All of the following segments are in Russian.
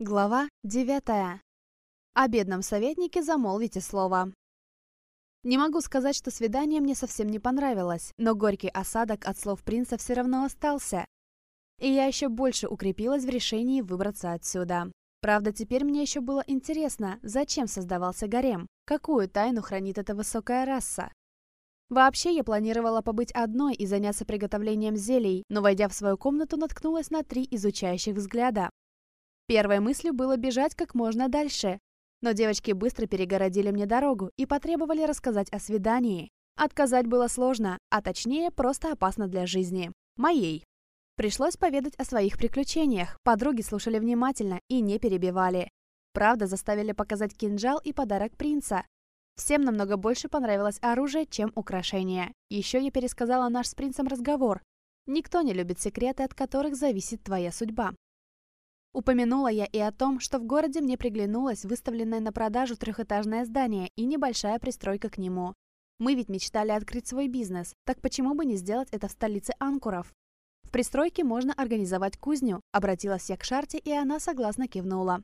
Глава 9. О бедном советнике замолвите слово. Не могу сказать, что свидание мне совсем не понравилось, но горький осадок от слов принца все равно остался. И я еще больше укрепилась в решении выбраться отсюда. Правда, теперь мне еще было интересно, зачем создавался гарем, какую тайну хранит эта высокая раса. Вообще, я планировала побыть одной и заняться приготовлением зелий, но, войдя в свою комнату, наткнулась на три изучающих взгляда. Первой мыслью было бежать как можно дальше. Но девочки быстро перегородили мне дорогу и потребовали рассказать о свидании. Отказать было сложно, а точнее, просто опасно для жизни. Моей. Пришлось поведать о своих приключениях. Подруги слушали внимательно и не перебивали. Правда, заставили показать кинжал и подарок принца. Всем намного больше понравилось оружие, чем украшение. Еще я пересказала наш с принцем разговор. Никто не любит секреты, от которых зависит твоя судьба. Упомянула я и о том, что в городе мне приглянулось выставленное на продажу трехэтажное здание и небольшая пристройка к нему. Мы ведь мечтали открыть свой бизнес, так почему бы не сделать это в столице Анкуров? В пристройке можно организовать кузню, обратилась я к Шарте, и она согласно кивнула.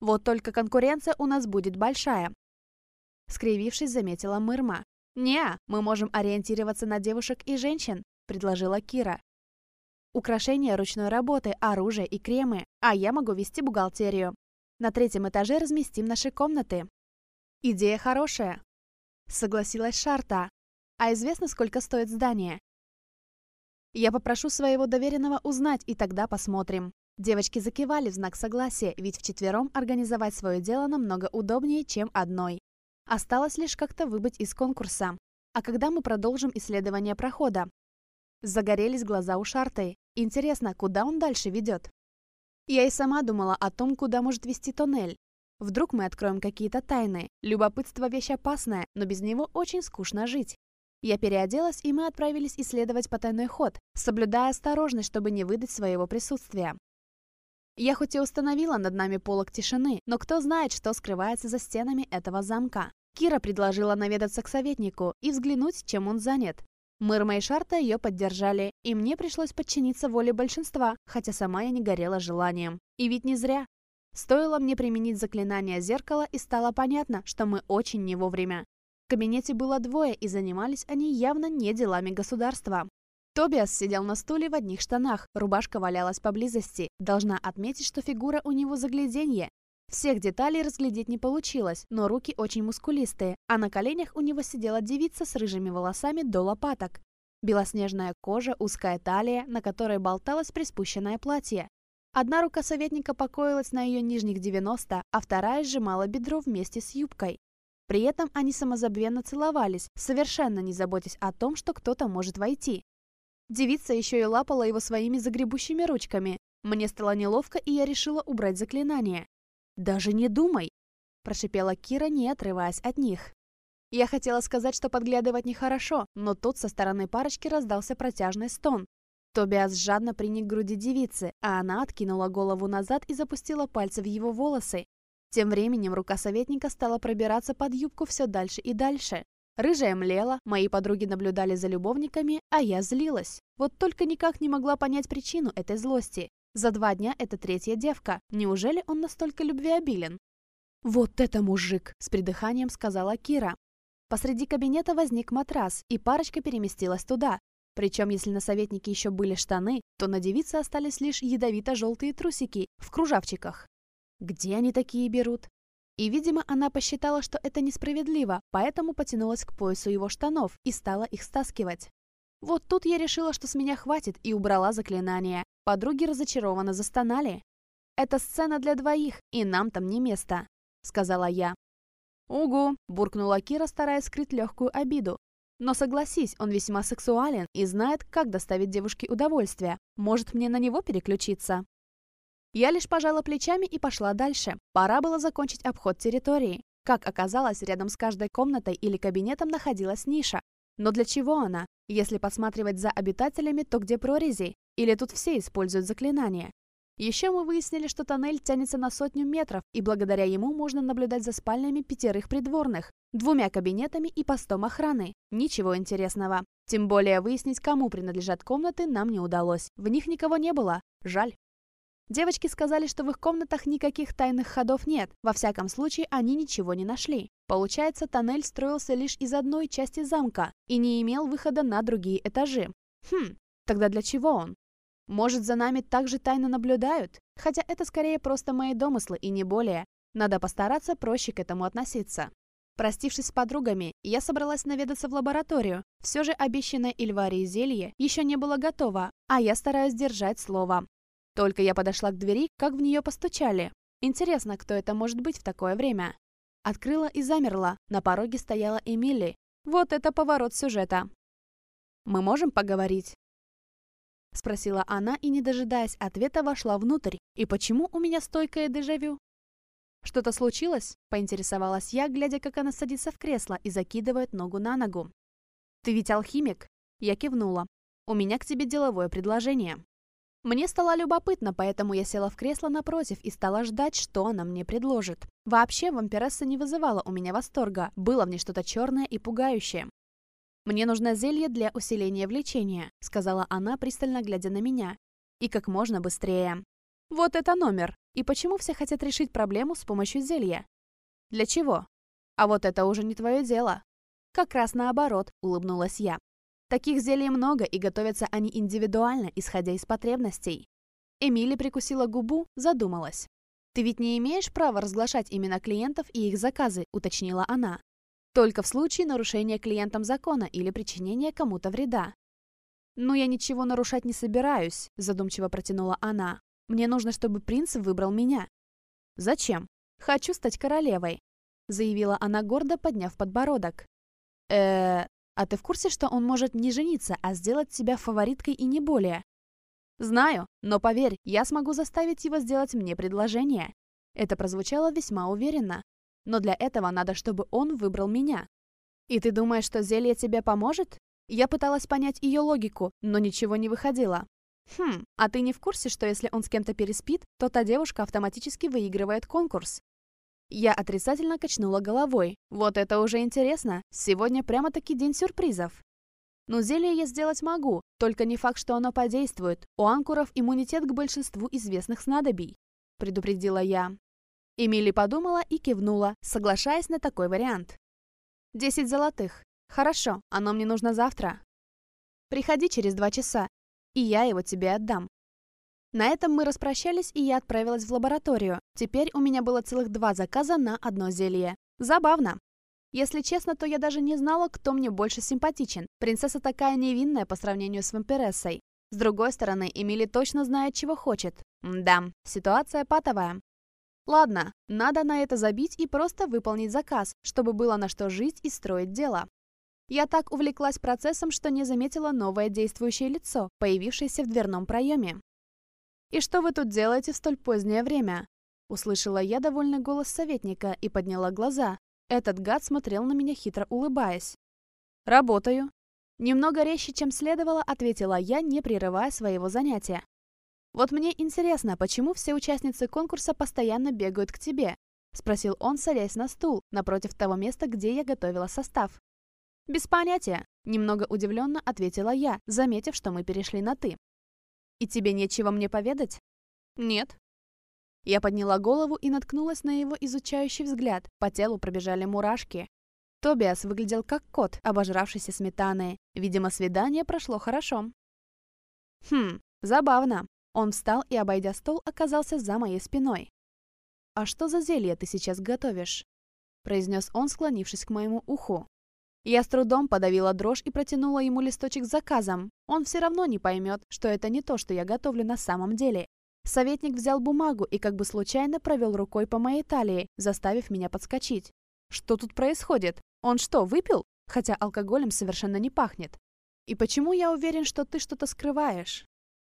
Вот только конкуренция у нас будет большая. Скривившись, заметила Мырма. «Не, мы можем ориентироваться на девушек и женщин», — предложила Кира украшения ручной работы, оружие и кремы, а я могу вести бухгалтерию. На третьем этаже разместим наши комнаты. Идея хорошая. Согласилась Шарта. А известно, сколько стоит здание? Я попрошу своего доверенного узнать, и тогда посмотрим. Девочки закивали в знак согласия, ведь вчетвером организовать свое дело намного удобнее, чем одной. Осталось лишь как-то выбыть из конкурса. А когда мы продолжим исследование прохода? загорелись глаза у Шарты. Интересно, куда он дальше ведет? Я и сама думала о том, куда может вести тоннель. Вдруг мы откроем какие-то тайны. Любопытство – вещь опасная, но без него очень скучно жить. Я переоделась, и мы отправились исследовать потайной ход, соблюдая осторожность, чтобы не выдать своего присутствия. Я хоть и установила над нами полог тишины, но кто знает, что скрывается за стенами этого замка. Кира предложила наведаться к советнику и взглянуть, чем он занят. Мы шарта ее поддержали, и мне пришлось подчиниться воле большинства, хотя сама я не горела желанием. И ведь не зря. Стоило мне применить заклинание зеркала, и стало понятно, что мы очень не вовремя. В кабинете было двое, и занимались они явно не делами государства. Тобиас сидел на стуле в одних штанах, рубашка валялась поблизости. Должна отметить, что фигура у него загляденье, всех деталей разглядеть не получилось, но руки очень мускулистые, а на коленях у него сидела девица с рыжими волосами до лопаток. Белоснежная кожа, узкая талия, на которой болталось приспущенное платье. Одна рука советника покоилась на ее нижних 90, а вторая сжимала бедро вместе с юбкой. При этом они самозабвенно целовались, совершенно не заботясь о том, что кто-то может войти. Девица еще и лапала его своими загребущими ручками. Мне стало неловко, и я решила убрать заклинание. Даже не думай!» – прошипела Кира, не отрываясь от них. Я хотела сказать, что подглядывать нехорошо, но тут со стороны парочки раздался протяжный стон. Тобиас жадно приник к груди девицы, а она откинула голову назад и запустила пальцы в его волосы. Тем временем рука советника стала пробираться под юбку все дальше и дальше. Рыжая млела, мои подруги наблюдали за любовниками, а я злилась. Вот только никак не могла понять причину этой злости. За два дня это третья девка. Неужели он настолько любвеобилен? «Вот это мужик!» – с придыханием сказала Кира. Посреди кабинета возник матрас, и парочка переместилась туда. Причем, если на советнике еще были штаны, то на девице остались лишь ядовито-желтые трусики в кружавчиках. Где они такие берут? И, видимо, она посчитала, что это несправедливо, поэтому потянулась к поясу его штанов и стала их стаскивать. Вот тут я решила, что с меня хватит, и убрала заклинание. Подруги разочарованно застонали. «Это сцена для двоих, и нам там не место», — сказала я. «Угу», — буркнула Кира, стараясь скрыть легкую обиду. «Но согласись, он весьма сексуален и знает, как доставить девушке удовольствие. Может, мне на него переключиться?» Я лишь пожала плечами и пошла дальше. Пора было закончить обход территории. Как оказалось, рядом с каждой комнатой или кабинетом находилась ниша, но для чего она? Если посматривать за обитателями, то где прорези? Или тут все используют заклинания? Еще мы выяснили, что тоннель тянется на сотню метров, и благодаря ему можно наблюдать за спальнями пятерых придворных, двумя кабинетами и постом охраны. Ничего интересного. Тем более выяснить, кому принадлежат комнаты, нам не удалось. В них никого не было. Жаль. Девочки сказали, что в их комнатах никаких тайных ходов нет. Во всяком случае, они ничего не нашли. Получается, тоннель строился лишь из одной части замка и не имел выхода на другие этажи. Хм, тогда для чего он? Может, за нами также тайно наблюдают? Хотя это скорее просто мои домыслы и не более. Надо постараться проще к этому относиться. Простившись с подругами, я собралась наведаться в лабораторию. Все же обещанное Ильварии зелье еще не было готово, а я стараюсь держать слово. Только я подошла к двери, как в нее постучали. Интересно, кто это может быть в такое время? Открыла и замерла. На пороге стояла Эмили. Вот это поворот сюжета. «Мы можем поговорить?» Спросила она и, не дожидаясь ответа, вошла внутрь. «И почему у меня стойкое дежавю?» «Что-то случилось?» – поинтересовалась я, глядя, как она садится в кресло и закидывает ногу на ногу. «Ты ведь алхимик?» – я кивнула. «У меня к тебе деловое предложение». Мне стало любопытно, поэтому я села в кресло напротив и стала ждать, что она мне предложит. Вообще, вампиресса не вызывала у меня восторга, было в ней что-то черное и пугающее. «Мне нужно зелье для усиления влечения», — сказала она, пристально глядя на меня. «И как можно быстрее». «Вот это номер! И почему все хотят решить проблему с помощью зелья?» «Для чего?» «А вот это уже не твое дело». «Как раз наоборот», — улыбнулась я. Таких зелий много, и готовятся они индивидуально, исходя из потребностей. Эмили прикусила губу, задумалась. «Ты ведь не имеешь права разглашать имена клиентов и их заказы», — уточнила она. «Только в случае нарушения клиентам закона или причинения кому-то вреда». «Но я ничего нарушать не собираюсь», — задумчиво протянула она. «Мне нужно, чтобы принц выбрал меня». «Зачем? Хочу стать королевой», — заявила она гордо, подняв подбородок. э а ты в курсе, что он может не жениться, а сделать тебя фавориткой и не более? Знаю, но поверь, я смогу заставить его сделать мне предложение. Это прозвучало весьма уверенно. Но для этого надо, чтобы он выбрал меня. И ты думаешь, что зелье тебе поможет? Я пыталась понять ее логику, но ничего не выходило. Хм, а ты не в курсе, что если он с кем-то переспит, то та девушка автоматически выигрывает конкурс? Я отрицательно качнула головой. Вот это уже интересно. Сегодня прямо-таки день сюрпризов. Но зелье я сделать могу, только не факт, что оно подействует. У анкуров иммунитет к большинству известных снадобий. Предупредила я. Эмили подумала и кивнула, соглашаясь на такой вариант. «Десять золотых. Хорошо, оно мне нужно завтра. Приходи через два часа, и я его тебе отдам. На этом мы распрощались, и я отправилась в лабораторию. Теперь у меня было целых два заказа на одно зелье. Забавно. Если честно, то я даже не знала, кто мне больше симпатичен. Принцесса такая невинная по сравнению с вампирессой. С другой стороны, Эмили точно знает, чего хочет. Да, ситуация патовая. Ладно, надо на это забить и просто выполнить заказ, чтобы было на что жить и строить дело. Я так увлеклась процессом, что не заметила новое действующее лицо, появившееся в дверном проеме. «И что вы тут делаете в столь позднее время?» Услышала я довольный голос советника и подняла глаза. Этот гад смотрел на меня, хитро улыбаясь. «Работаю». Немного резче, чем следовало, ответила я, не прерывая своего занятия. «Вот мне интересно, почему все участницы конкурса постоянно бегают к тебе?» Спросил он, садясь на стул, напротив того места, где я готовила состав. «Без понятия», — немного удивленно ответила я, заметив, что мы перешли на «ты». «И тебе нечего мне поведать?» «Нет». Я подняла голову и наткнулась на его изучающий взгляд. По телу пробежали мурашки. Тобиас выглядел как кот, обожравшийся сметаной. Видимо, свидание прошло хорошо. «Хм, забавно». Он встал и, обойдя стол, оказался за моей спиной. «А что за зелье ты сейчас готовишь?» произнес он, склонившись к моему уху. Я с трудом подавила дрожь и протянула ему листочек с заказом. Он все равно не поймет, что это не то, что я готовлю на самом деле. Советник взял бумагу и как бы случайно провел рукой по моей талии, заставив меня подскочить. Что тут происходит? Он что, выпил? Хотя алкоголем совершенно не пахнет. И почему я уверен, что ты что-то скрываешь?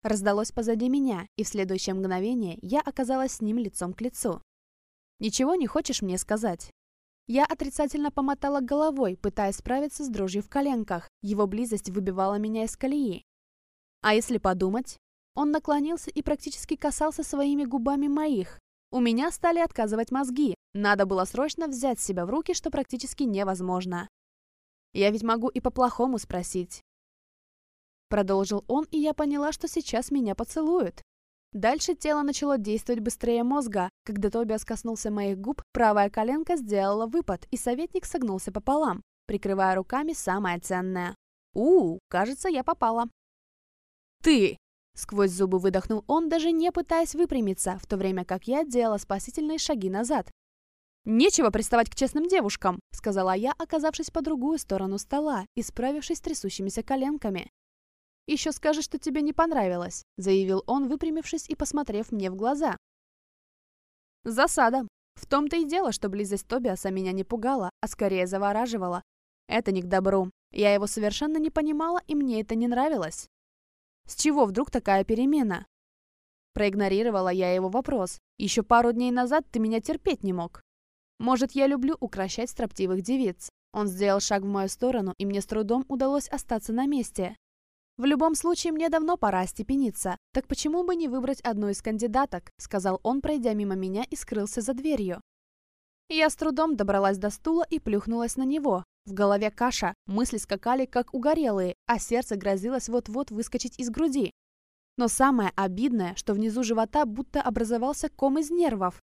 Раздалось позади меня, и в следующее мгновение я оказалась с ним лицом к лицу. «Ничего не хочешь мне сказать?» Я отрицательно помотала головой, пытаясь справиться с дрожью в коленках. Его близость выбивала меня из колеи. А если подумать? Он наклонился и практически касался своими губами моих. У меня стали отказывать мозги. Надо было срочно взять себя в руки, что практически невозможно. Я ведь могу и по-плохому спросить. Продолжил он, и я поняла, что сейчас меня поцелуют. Дальше тело начало действовать быстрее мозга. Когда Тобиас коснулся моих губ, правая коленка сделала выпад, и советник согнулся пополам, прикрывая руками самое ценное. у, кажется, я попала». «Ты!» — сквозь зубы выдохнул он, даже не пытаясь выпрямиться, в то время как я делала спасительные шаги назад. «Нечего приставать к честным девушкам!» — сказала я, оказавшись по другую сторону стола и справившись трясущимися коленками. «Еще скажешь, что тебе не понравилось», — заявил он, выпрямившись и посмотрев мне в глаза. «Засада. В том-то и дело, что близость Тобиаса меня не пугала, а скорее завораживала. Это не к добру. Я его совершенно не понимала, и мне это не нравилось. С чего вдруг такая перемена?» Проигнорировала я его вопрос. «Еще пару дней назад ты меня терпеть не мог». «Может, я люблю укращать строптивых девиц?» Он сделал шаг в мою сторону, и мне с трудом удалось остаться на месте. В любом случае, мне давно пора остепениться. Так почему бы не выбрать одну из кандидаток?» — сказал он, пройдя мимо меня и скрылся за дверью. Я с трудом добралась до стула и плюхнулась на него. В голове каша, мысли скакали как угорелые, а сердце грозилось вот-вот выскочить из груди. Но самое обидное, что внизу живота будто образовался ком из нервов.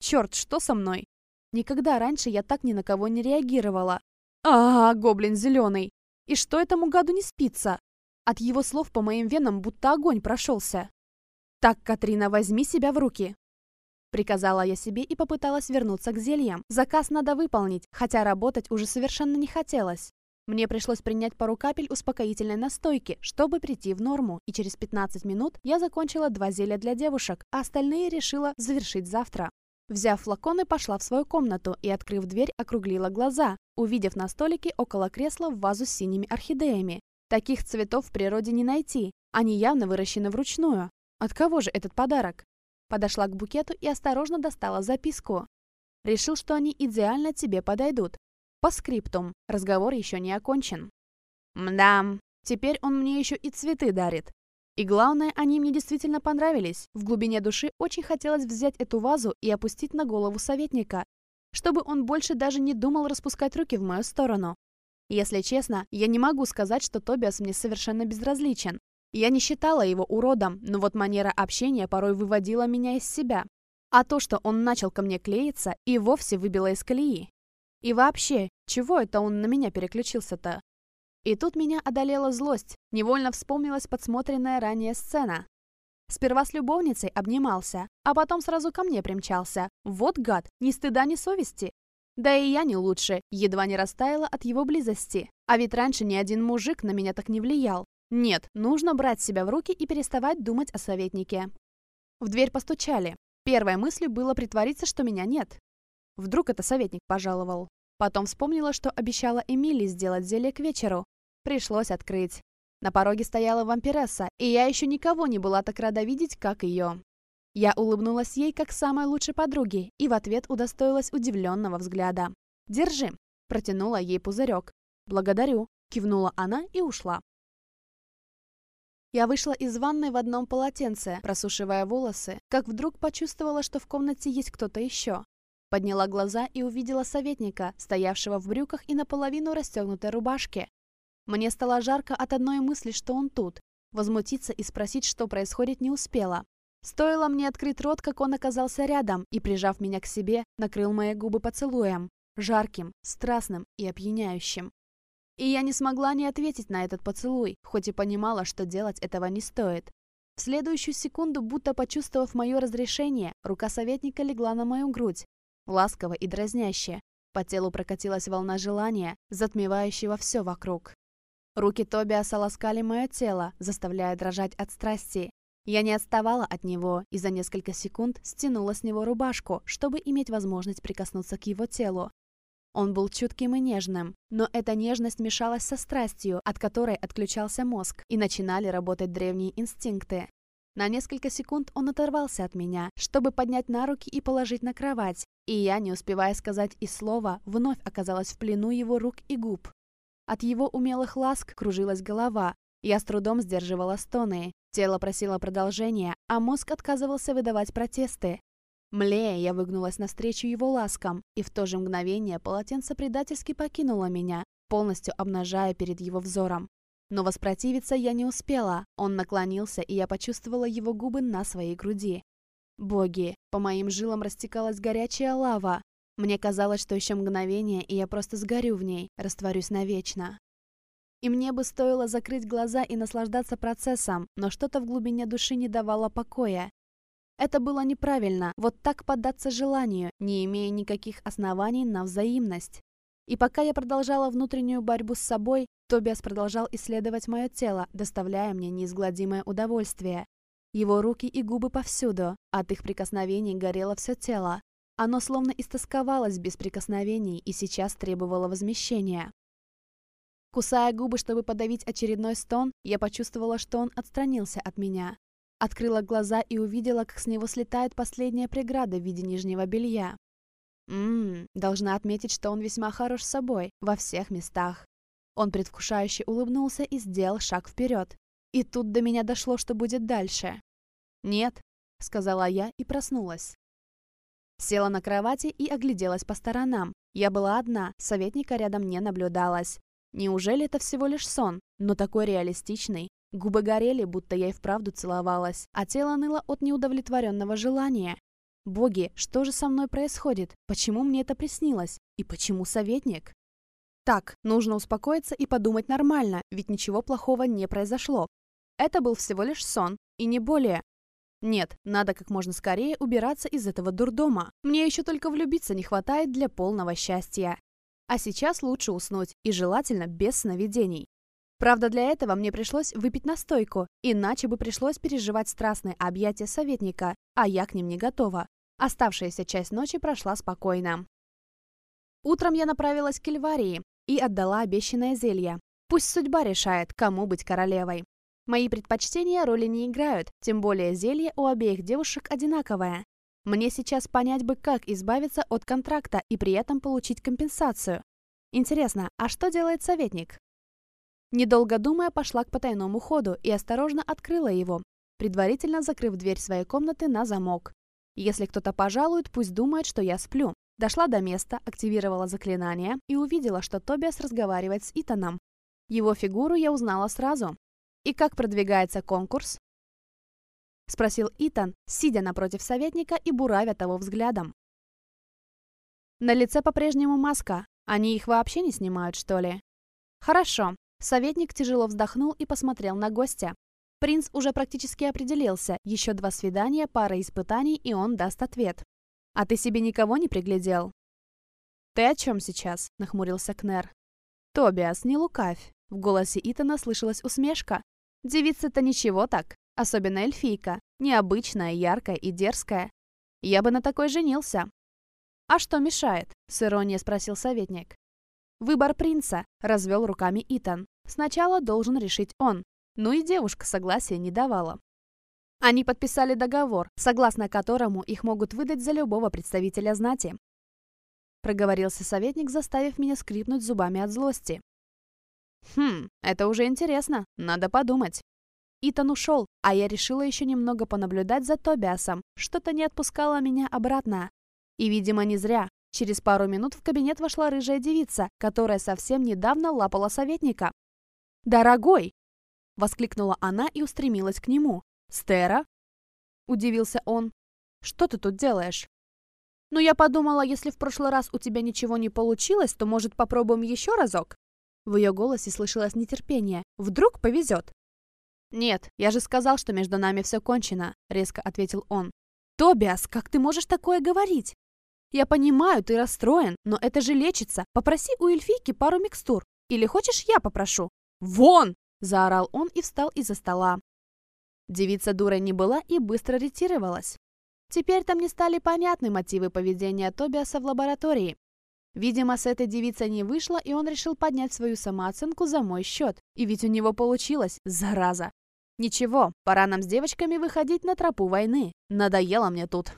Черт, что со мной? Никогда раньше я так ни на кого не реагировала. А, -а, -а гоблин зеленый! И что этому гаду не спится? От его слов по моим венам будто огонь прошелся. «Так, Катрина, возьми себя в руки!» Приказала я себе и попыталась вернуться к зельям. Заказ надо выполнить, хотя работать уже совершенно не хотелось. Мне пришлось принять пару капель успокоительной настойки, чтобы прийти в норму, и через 15 минут я закончила два зелья для девушек, а остальные решила завершить завтра. Взяв флаконы, пошла в свою комнату и, открыв дверь, округлила глаза, увидев на столике около кресла вазу с синими орхидеями. Таких цветов в природе не найти, они явно выращены вручную. От кого же этот подарок? Подошла к букету и осторожно достала записку. Решил, что они идеально тебе подойдут. По скриптум, разговор еще не окончен. Мдам, теперь он мне еще и цветы дарит. И главное, они мне действительно понравились. В глубине души очень хотелось взять эту вазу и опустить на голову советника, чтобы он больше даже не думал распускать руки в мою сторону. Если честно, я не могу сказать, что Тобиас мне совершенно безразличен. Я не считала его уродом, но вот манера общения порой выводила меня из себя. А то, что он начал ко мне клеиться, и вовсе выбило из колеи. И вообще, чего это он на меня переключился-то? И тут меня одолела злость, невольно вспомнилась подсмотренная ранее сцена. Сперва с любовницей обнимался, а потом сразу ко мне примчался. Вот гад, ни стыда, ни совести. Да и я не лучше, едва не растаяла от его близости. А ведь раньше ни один мужик на меня так не влиял. Нет, нужно брать себя в руки и переставать думать о советнике. В дверь постучали. Первой мыслью было притвориться, что меня нет. Вдруг это советник пожаловал. Потом вспомнила, что обещала Эмили сделать зелье к вечеру. Пришлось открыть. На пороге стояла вампиресса, и я еще никого не была так рада видеть, как ее. Я улыбнулась ей, как самой лучшей подруге, и в ответ удостоилась удивленного взгляда. «Держи!» – протянула ей пузырек. «Благодарю!» – кивнула она и ушла. Я вышла из ванной в одном полотенце, просушивая волосы, как вдруг почувствовала, что в комнате есть кто-то еще. Подняла глаза и увидела советника, стоявшего в брюках и наполовину расстегнутой рубашке. Мне стало жарко от одной мысли, что он тут. Возмутиться и спросить, что происходит, не успела. Стоило мне открыть рот, как он оказался рядом и, прижав меня к себе, накрыл мои губы поцелуем, жарким, страстным и опьяняющим. И я не смогла не ответить на этот поцелуй, хоть и понимала, что делать этого не стоит. В следующую секунду, будто почувствовав мое разрешение, рука советника легла на мою грудь, ласково и дразняще. По телу прокатилась волна желания, затмевающего все вокруг. Руки Тобиаса ласкали мое тело, заставляя дрожать от страсти, я не отставала от него и за несколько секунд стянула с него рубашку, чтобы иметь возможность прикоснуться к его телу. Он был чутким и нежным, но эта нежность мешалась со страстью, от которой отключался мозг, и начинали работать древние инстинкты. На несколько секунд он оторвался от меня, чтобы поднять на руки и положить на кровать, и я, не успевая сказать и слова, вновь оказалась в плену его рук и губ. От его умелых ласк кружилась голова, я с трудом сдерживала стоны. Тело просило продолжения, а мозг отказывался выдавать протесты. Млея, я выгнулась навстречу его ласкам, и в то же мгновение полотенце предательски покинуло меня, полностью обнажая перед его взором. Но воспротивиться я не успела. Он наклонился, и я почувствовала его губы на своей груди. Боги, по моим жилам растекалась горячая лава. Мне казалось, что еще мгновение, и я просто сгорю в ней, растворюсь навечно. И мне бы стоило закрыть глаза и наслаждаться процессом, но что-то в глубине души не давало покоя. Это было неправильно, вот так поддаться желанию, не имея никаких оснований на взаимность. И пока я продолжала внутреннюю борьбу с собой, Тобиас продолжал исследовать мое тело, доставляя мне неизгладимое удовольствие. Его руки и губы повсюду, от их прикосновений горело все тело. Оно словно истосковалось без прикосновений и сейчас требовало возмещения. Кусая губы, чтобы подавить очередной стон, я почувствовала, что он отстранился от меня. Открыла глаза и увидела, как с него слетает последняя преграда в виде нижнего белья. Ммм, должна отметить, что он весьма хорош с собой, во всех местах. Он предвкушающе улыбнулся и сделал шаг вперед. И тут до меня дошло, что будет дальше. «Нет», — сказала я и проснулась. Села на кровати и огляделась по сторонам. Я была одна, советника рядом не наблюдалась. Неужели это всего лишь сон, но такой реалистичный? Губы горели, будто я и вправду целовалась, а тело ныло от неудовлетворенного желания. Боги, что же со мной происходит? Почему мне это приснилось? И почему советник? Так, нужно успокоиться и подумать нормально, ведь ничего плохого не произошло. Это был всего лишь сон, и не более. Нет, надо как можно скорее убираться из этого дурдома. Мне еще только влюбиться не хватает для полного счастья. А сейчас лучше уснуть, и желательно без сновидений. Правда, для этого мне пришлось выпить настойку, иначе бы пришлось переживать страстные объятия советника, а я к ним не готова. Оставшаяся часть ночи прошла спокойно. Утром я направилась к Эльварии и отдала обещанное зелье. Пусть судьба решает, кому быть королевой. Мои предпочтения роли не играют, тем более зелье у обеих девушек одинаковое, мне сейчас понять бы, как избавиться от контракта и при этом получить компенсацию. Интересно, а что делает советник? Недолго думая, пошла к потайному ходу и осторожно открыла его, предварительно закрыв дверь своей комнаты на замок. Если кто-то пожалует, пусть думает, что я сплю. Дошла до места, активировала заклинание и увидела, что Тобиас разговаривает с Итаном. Его фигуру я узнала сразу. И как продвигается конкурс? — спросил Итан, сидя напротив советника и буравя того взглядом. На лице по-прежнему маска. Они их вообще не снимают, что ли? Хорошо. Советник тяжело вздохнул и посмотрел на гостя. Принц уже практически определился. Еще два свидания, пара испытаний, и он даст ответ. «А ты себе никого не приглядел?» «Ты о чем сейчас?» — нахмурился Кнер. «Тобиас, не лукавь!» — в голосе Итана слышалась усмешка. «Девица-то ничего так особенно эльфийка, необычная, яркая и дерзкая. Я бы на такой женился». «А что мешает?» — с иронией спросил советник. «Выбор принца», — развел руками Итан. «Сначала должен решить он». Ну и девушка согласия не давала. Они подписали договор, согласно которому их могут выдать за любого представителя знати. Проговорился советник, заставив меня скрипнуть зубами от злости. «Хм, это уже интересно, надо подумать». Итан ушел, а я решила еще немного понаблюдать за Тобиасом. Что-то не отпускало меня обратно. И, видимо, не зря. Через пару минут в кабинет вошла рыжая девица, которая совсем недавно лапала советника. «Дорогой!» — воскликнула она и устремилась к нему. «Стера?» — удивился он. «Что ты тут делаешь?» «Ну, я подумала, если в прошлый раз у тебя ничего не получилось, то, может, попробуем еще разок?» В ее голосе слышалось нетерпение. «Вдруг повезет?» «Нет, я же сказал, что между нами все кончено», — резко ответил он. «Тобиас, как ты можешь такое говорить?» «Я понимаю, ты расстроен, но это же лечится. Попроси у эльфийки пару микстур. Или хочешь, я попрошу?» «Вон!» — заорал он и встал из-за стола. Девица дурой не была и быстро ретировалась. Теперь там не стали понятны мотивы поведения Тобиаса в лаборатории. Видимо, с этой девицей не вышло, и он решил поднять свою самооценку за мой счет. И ведь у него получилось, зараза. Ничего, пора нам с девочками выходить на тропу войны. Надоело мне тут.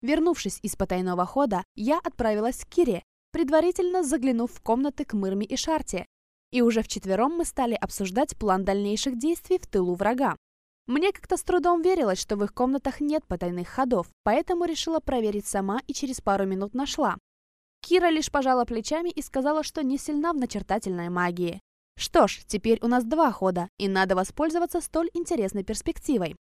Вернувшись из потайного хода, я отправилась к Кире, предварительно заглянув в комнаты к Мырме и Шарте. И уже вчетвером мы стали обсуждать план дальнейших действий в тылу врага. Мне как-то с трудом верилось, что в их комнатах нет потайных ходов, поэтому решила проверить сама и через пару минут нашла. Кира лишь пожала плечами и сказала, что не сильна в начертательной магии. Что ж, теперь у нас два хода, и надо воспользоваться столь интересной перспективой.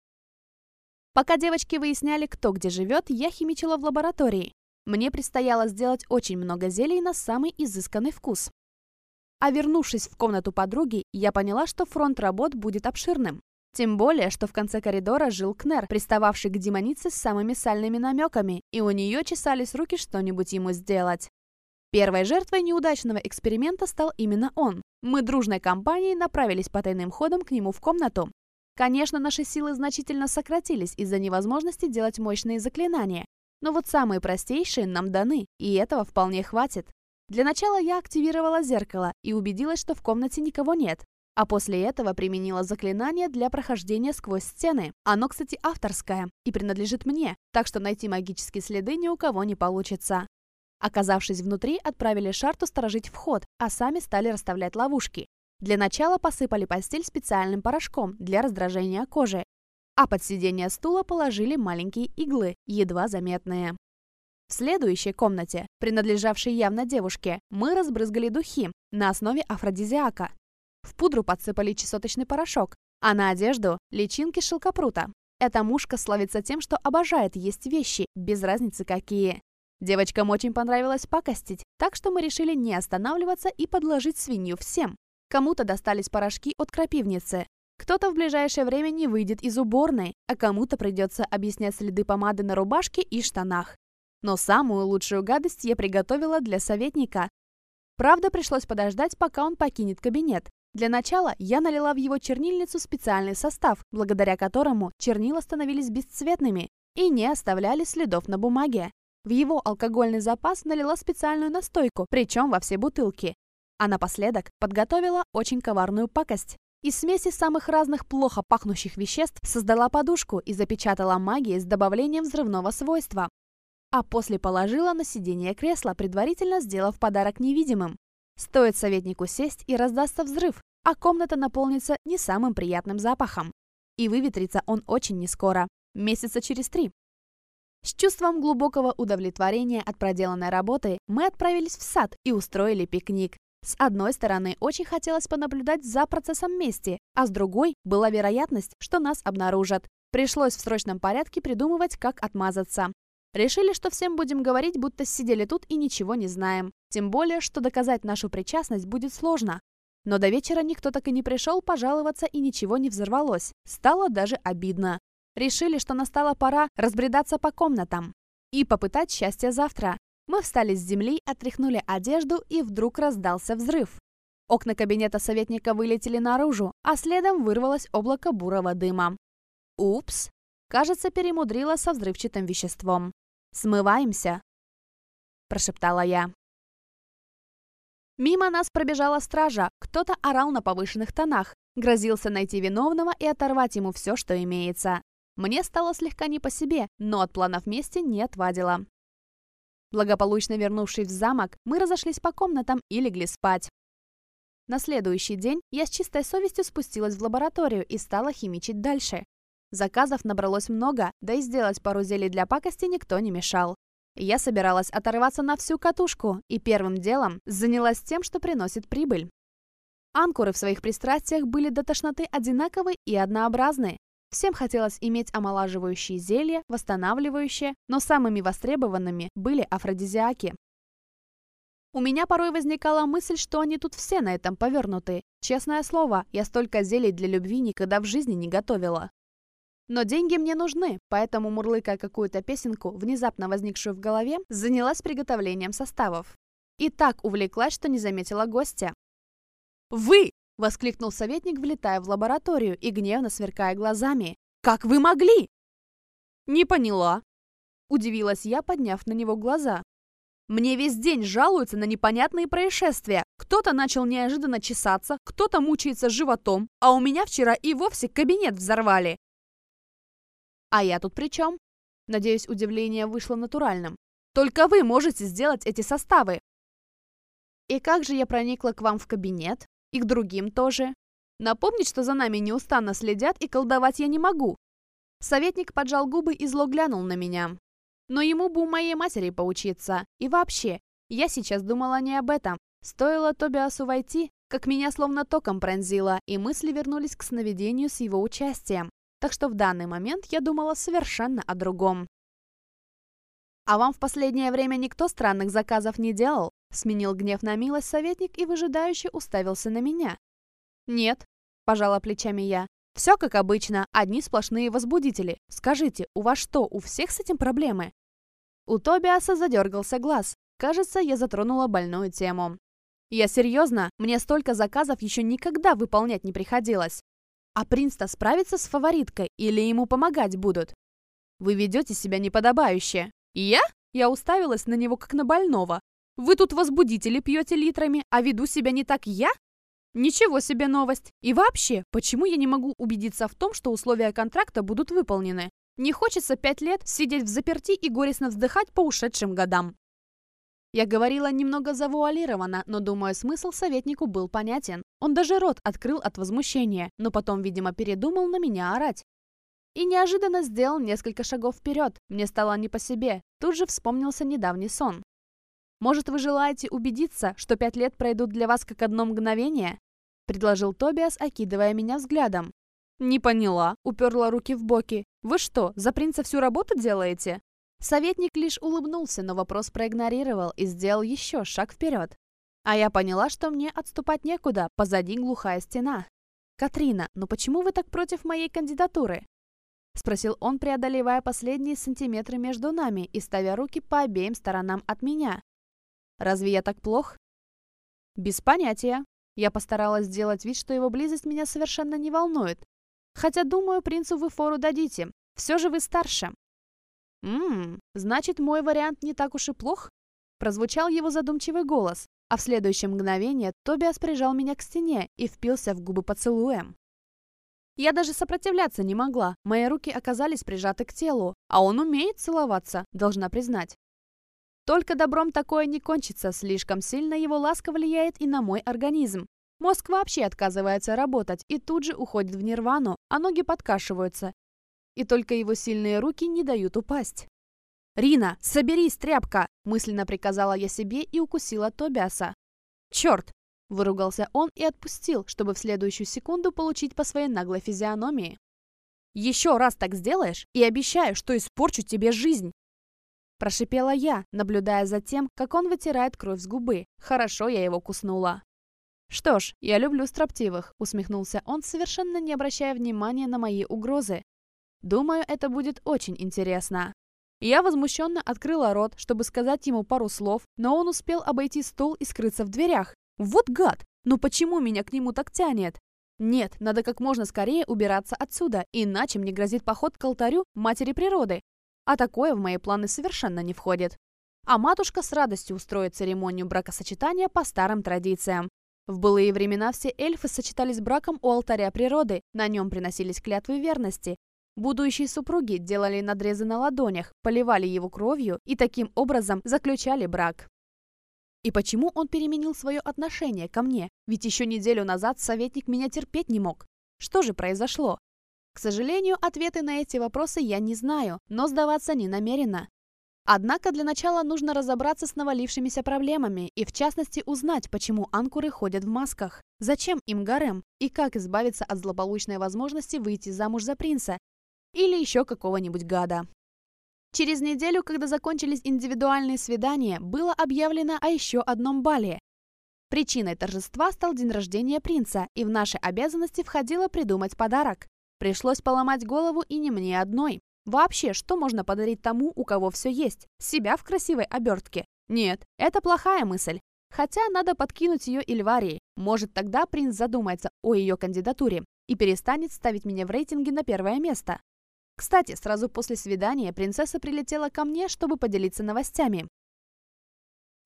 Пока девочки выясняли, кто где живет, я химичила в лаборатории. Мне предстояло сделать очень много зелий на самый изысканный вкус. А вернувшись в комнату подруги, я поняла, что фронт работ будет обширным. Тем более, что в конце коридора жил Кнер, пристававший к демонице с самыми сальными намеками, и у нее чесались руки что-нибудь ему сделать. Первой жертвой неудачного эксперимента стал именно он. Мы дружной компанией направились по тайным ходам к нему в комнату. Конечно, наши силы значительно сократились из-за невозможности делать мощные заклинания. Но вот самые простейшие нам даны, и этого вполне хватит. Для начала я активировала зеркало и убедилась, что в комнате никого нет. А после этого применила заклинание для прохождения сквозь стены. Оно, кстати, авторское и принадлежит мне, так что найти магические следы ни у кого не получится. Оказавшись внутри, отправили Шарту сторожить вход, а сами стали расставлять ловушки. Для начала посыпали постель специальным порошком для раздражения кожи, а под сиденье стула положили маленькие иглы, едва заметные. В следующей комнате, принадлежавшей явно девушке, мы разбрызгали духи на основе афродизиака. В пудру подсыпали чесоточный порошок, а на одежду – личинки шелкопрута. Эта мушка славится тем, что обожает есть вещи, без разницы какие. Девочкам очень понравилось покостить, так что мы решили не останавливаться и подложить свинью всем. Кому-то достались порошки от крапивницы. Кто-то в ближайшее время не выйдет из уборной, а кому-то придется объяснять следы помады на рубашке и штанах. Но самую лучшую гадость я приготовила для советника. Правда, пришлось подождать, пока он покинет кабинет. Для начала я налила в его чернильницу специальный состав, благодаря которому чернила становились бесцветными и не оставляли следов на бумаге. В его алкогольный запас налила специальную настойку, причем во все бутылки. А напоследок подготовила очень коварную пакость. Из смеси самых разных плохо пахнущих веществ создала подушку и запечатала магией с добавлением взрывного свойства. А после положила на сиденье кресла, предварительно сделав подарок невидимым. Стоит советнику сесть и раздастся взрыв, а комната наполнится не самым приятным запахом. И выветрится он очень нескоро, месяца через три. С чувством глубокого удовлетворения от проделанной работы мы отправились в сад и устроили пикник. С одной стороны, очень хотелось понаблюдать за процессом мести, а с другой была вероятность, что нас обнаружат. Пришлось в срочном порядке придумывать, как отмазаться. Решили, что всем будем говорить, будто сидели тут и ничего не знаем. Тем более, что доказать нашу причастность будет сложно. Но до вечера никто так и не пришел пожаловаться и ничего не взорвалось. Стало даже обидно решили, что настала пора разбредаться по комнатам и попытать счастье завтра. Мы встали с земли, отряхнули одежду, и вдруг раздался взрыв. Окна кабинета советника вылетели наружу, а следом вырвалось облако бурого дыма. Упс! Кажется, перемудрила со взрывчатым веществом. «Смываемся!» – прошептала я. Мимо нас пробежала стража, кто-то орал на повышенных тонах, грозился найти виновного и оторвать ему все, что имеется. Мне стало слегка не по себе, но от планов вместе не отвадило. Благополучно вернувшись в замок, мы разошлись по комнатам и легли спать. На следующий день я с чистой совестью спустилась в лабораторию и стала химичить дальше. Заказов набралось много, да и сделать пару зелий для пакости никто не мешал. Я собиралась оторваться на всю катушку и первым делом занялась тем, что приносит прибыль. Анкуры в своих пристрастиях были до тошноты одинаковы и однообразны, Всем хотелось иметь омолаживающие зелья, восстанавливающие, но самыми востребованными были афродизиаки. У меня порой возникала мысль, что они тут все на этом повернуты. Честное слово, я столько зелий для любви никогда в жизни не готовила. Но деньги мне нужны, поэтому, мурлыкая какую-то песенку, внезапно возникшую в голове, занялась приготовлением составов. И так увлеклась, что не заметила гостя. «Вы!» — воскликнул советник, влетая в лабораторию и гневно сверкая глазами. «Как вы могли?» «Не поняла», — удивилась я, подняв на него глаза. «Мне весь день жалуются на непонятные происшествия. Кто-то начал неожиданно чесаться, кто-то мучается животом, а у меня вчера и вовсе кабинет взорвали». «А я тут при чем?» Надеюсь, удивление вышло натуральным. «Только вы можете сделать эти составы». «И как же я проникла к вам в кабинет?» И к другим тоже. Напомнить, что за нами неустанно следят, и колдовать я не могу. Советник поджал губы и зло глянул на меня. Но ему бы у моей матери поучиться. И вообще, я сейчас думала не об этом. Стоило Тобиасу войти, как меня словно током пронзило, и мысли вернулись к сновидению с его участием. Так что в данный момент я думала совершенно о другом. А вам в последнее время никто странных заказов не делал?» Сменил гнев на милость советник и выжидающе уставился на меня. «Нет», – пожала плечами я. «Все как обычно, одни сплошные возбудители. Скажите, у вас что, у всех с этим проблемы?» У Тобиаса задергался глаз. Кажется, я затронула больную тему. «Я серьезно, мне столько заказов еще никогда выполнять не приходилось. А принц-то справится с фавориткой или ему помогать будут?» «Вы ведете себя неподобающе», «Я?» Я уставилась на него, как на больного. «Вы тут возбудители пьете литрами, а веду себя не так я?» Ничего себе новость! И вообще, почему я не могу убедиться в том, что условия контракта будут выполнены? Не хочется пять лет сидеть в заперти и горестно вздыхать по ушедшим годам. Я говорила немного завуалированно, но, думаю, смысл советнику был понятен. Он даже рот открыл от возмущения, но потом, видимо, передумал на меня орать. И неожиданно сделал несколько шагов вперед. Мне стало не по себе. Тут же вспомнился недавний сон. «Может, вы желаете убедиться, что пять лет пройдут для вас как одно мгновение?» Предложил Тобиас, окидывая меня взглядом. «Не поняла», — уперла руки в боки. «Вы что, за принца всю работу делаете?» Советник лишь улыбнулся, но вопрос проигнорировал и сделал еще шаг вперед. А я поняла, что мне отступать некуда, позади глухая стена. «Катрина, ну почему вы так против моей кандидатуры?» Спросил он, преодолевая последние сантиметры между нами и ставя руки по обеим сторонам от меня. «Разве я так плох?» «Без понятия». Я постаралась сделать вид, что его близость меня совершенно не волнует. Хотя, думаю, принцу вы фору дадите. Все же вы старше. «Ммм, значит, мой вариант не так уж и плох?» Прозвучал его задумчивый голос, а в следующее мгновение Тобиас прижал меня к стене и впился в губы поцелуем. Я даже сопротивляться не могла. Мои руки оказались прижаты к телу, а он умеет целоваться, должна признать. Только добром такое не кончится, слишком сильно его ласка влияет и на мой организм. Мозг вообще отказывается работать и тут же уходит в нирвану, а ноги подкашиваются. И только его сильные руки не дают упасть. «Рина, соберись, тряпка!» – мысленно приказала я себе и укусила Тобиаса. «Черт, Выругался он и отпустил, чтобы в следующую секунду получить по своей наглой физиономии. «Еще раз так сделаешь, и обещаю, что испорчу тебе жизнь!» Прошипела я, наблюдая за тем, как он вытирает кровь с губы. Хорошо я его куснула. «Что ж, я люблю строптивых», — усмехнулся он, совершенно не обращая внимания на мои угрозы. «Думаю, это будет очень интересно». Я возмущенно открыла рот, чтобы сказать ему пару слов, но он успел обойти стол и скрыться в дверях. Вот гад! Но почему меня к нему так тянет? Нет, надо как можно скорее убираться отсюда, иначе мне грозит поход к алтарю матери природы. А такое в мои планы совершенно не входит. А матушка с радостью устроит церемонию бракосочетания по старым традициям. В былые времена все эльфы сочетались браком у алтаря природы, на нем приносились клятвы верности. Будущие супруги делали надрезы на ладонях, поливали его кровью и таким образом заключали брак. И почему он переменил свое отношение ко мне? Ведь еще неделю назад советник меня терпеть не мог. Что же произошло? К сожалению, ответы на эти вопросы я не знаю, но сдаваться не намерена. Однако для начала нужно разобраться с навалившимися проблемами и в частности узнать, почему анкуры ходят в масках, зачем им гарем и как избавиться от злополучной возможности выйти замуж за принца или еще какого-нибудь гада. Через неделю, когда закончились индивидуальные свидания, было объявлено о еще одном бале. Причиной торжества стал день рождения принца, и в наши обязанности входило придумать подарок. Пришлось поломать голову и не мне одной. Вообще, что можно подарить тому, у кого все есть? Себя в красивой обертке? Нет, это плохая мысль. Хотя надо подкинуть ее Ильварии. Может, тогда принц задумается о ее кандидатуре и перестанет ставить меня в рейтинге на первое место. Кстати, сразу после свидания принцесса прилетела ко мне, чтобы поделиться новостями.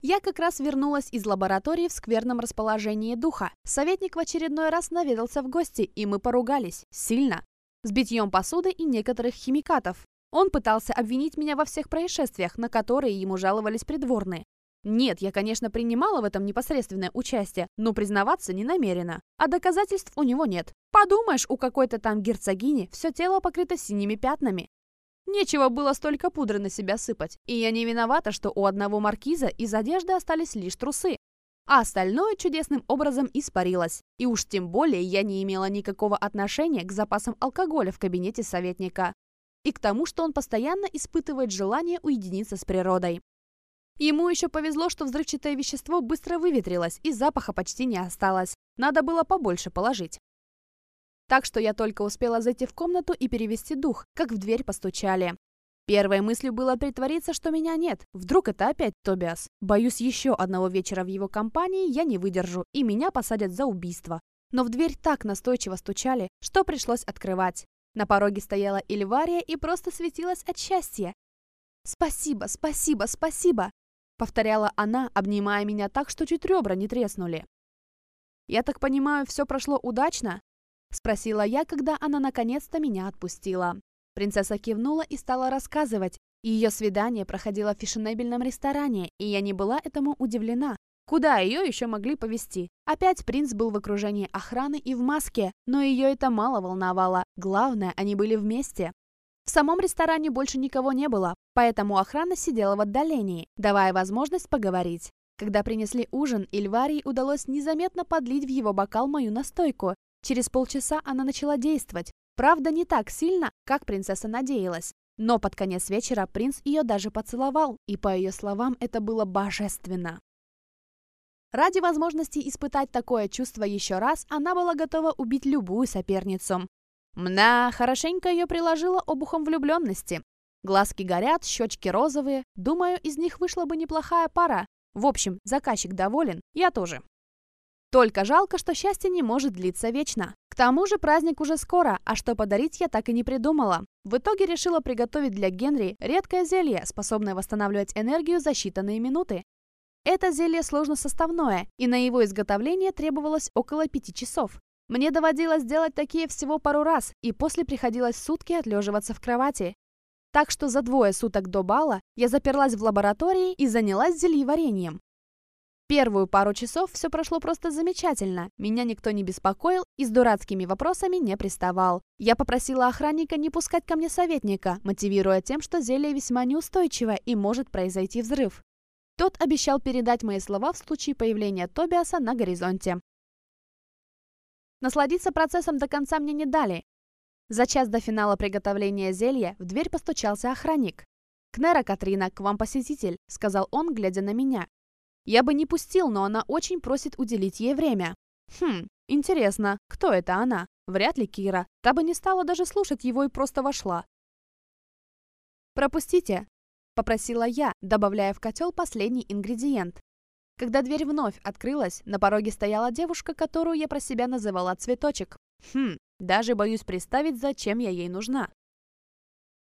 Я как раз вернулась из лаборатории в скверном расположении духа. Советник в очередной раз наведался в гости, и мы поругались. Сильно. С битьем посуды и некоторых химикатов. Он пытался обвинить меня во всех происшествиях, на которые ему жаловались придворные. Нет, я, конечно, принимала в этом непосредственное участие, но признаваться не намерена. А доказательств у него нет. Подумаешь, у какой-то там герцогини все тело покрыто синими пятнами. Нечего было столько пудры на себя сыпать. И я не виновата, что у одного маркиза из одежды остались лишь трусы. А остальное чудесным образом испарилось. И уж тем более я не имела никакого отношения к запасам алкоголя в кабинете советника. И к тому, что он постоянно испытывает желание уединиться с природой. Ему еще повезло, что взрывчатое вещество быстро выветрилось и запаха почти не осталось. Надо было побольше положить. Так что я только успела зайти в комнату и перевести дух, как в дверь постучали. Первой мыслью было притвориться, что меня нет. Вдруг это опять Тобиас. Боюсь, еще одного вечера в его компании я не выдержу, и меня посадят за убийство. Но в дверь так настойчиво стучали, что пришлось открывать. На пороге стояла Ильвария и просто светилась от счастья. «Спасибо, спасибо, спасибо!» повторяла она, обнимая меня так, что чуть ребра не треснули. «Я так понимаю, все прошло удачно?» — спросила я, когда она наконец-то меня отпустила. Принцесса кивнула и стала рассказывать. Ее свидание проходило в фешенебельном ресторане, и я не была этому удивлена. Куда ее еще могли повести? Опять принц был в окружении охраны и в маске, но ее это мало волновало. Главное, они были вместе. В самом ресторане больше никого не было, Поэтому охрана сидела в отдалении, давая возможность поговорить. Когда принесли ужин, Ильварии удалось незаметно подлить в его бокал мою настойку. Через полчаса она начала действовать. Правда, не так сильно, как принцесса надеялась. Но под конец вечера принц ее даже поцеловал, и, по ее словам, это было божественно. Ради возможности испытать такое чувство еще раз, она была готова убить любую соперницу. Мна хорошенько ее приложила обухом влюбленности, Глазки горят, щечки розовые. Думаю, из них вышла бы неплохая пара. В общем, заказчик доволен, я тоже. Только жалко, что счастье не может длиться вечно. К тому же праздник уже скоро, а что подарить я так и не придумала. В итоге решила приготовить для Генри редкое зелье, способное восстанавливать энергию за считанные минуты. Это зелье сложно составное, и на его изготовление требовалось около пяти часов. Мне доводилось делать такие всего пару раз, и после приходилось сутки отлеживаться в кровати. Так что за двое суток до бала я заперлась в лаборатории и занялась зельеварением. Первую пару часов все прошло просто замечательно. Меня никто не беспокоил и с дурацкими вопросами не приставал. Я попросила охранника не пускать ко мне советника, мотивируя тем, что зелье весьма неустойчиво и может произойти взрыв. Тот обещал передать мои слова в случае появления Тобиаса на горизонте. Насладиться процессом до конца мне не дали, за час до финала приготовления зелья в дверь постучался охранник. «Кнера, Катрина, к вам посетитель», — сказал он, глядя на меня. «Я бы не пустил, но она очень просит уделить ей время». «Хм, интересно, кто это она? Вряд ли Кира. Та бы не стала даже слушать его и просто вошла». «Пропустите», — попросила я, добавляя в котел последний ингредиент. Когда дверь вновь открылась, на пороге стояла девушка, которую я про себя называла «цветочек». «Хм, даже боюсь представить, зачем я ей нужна.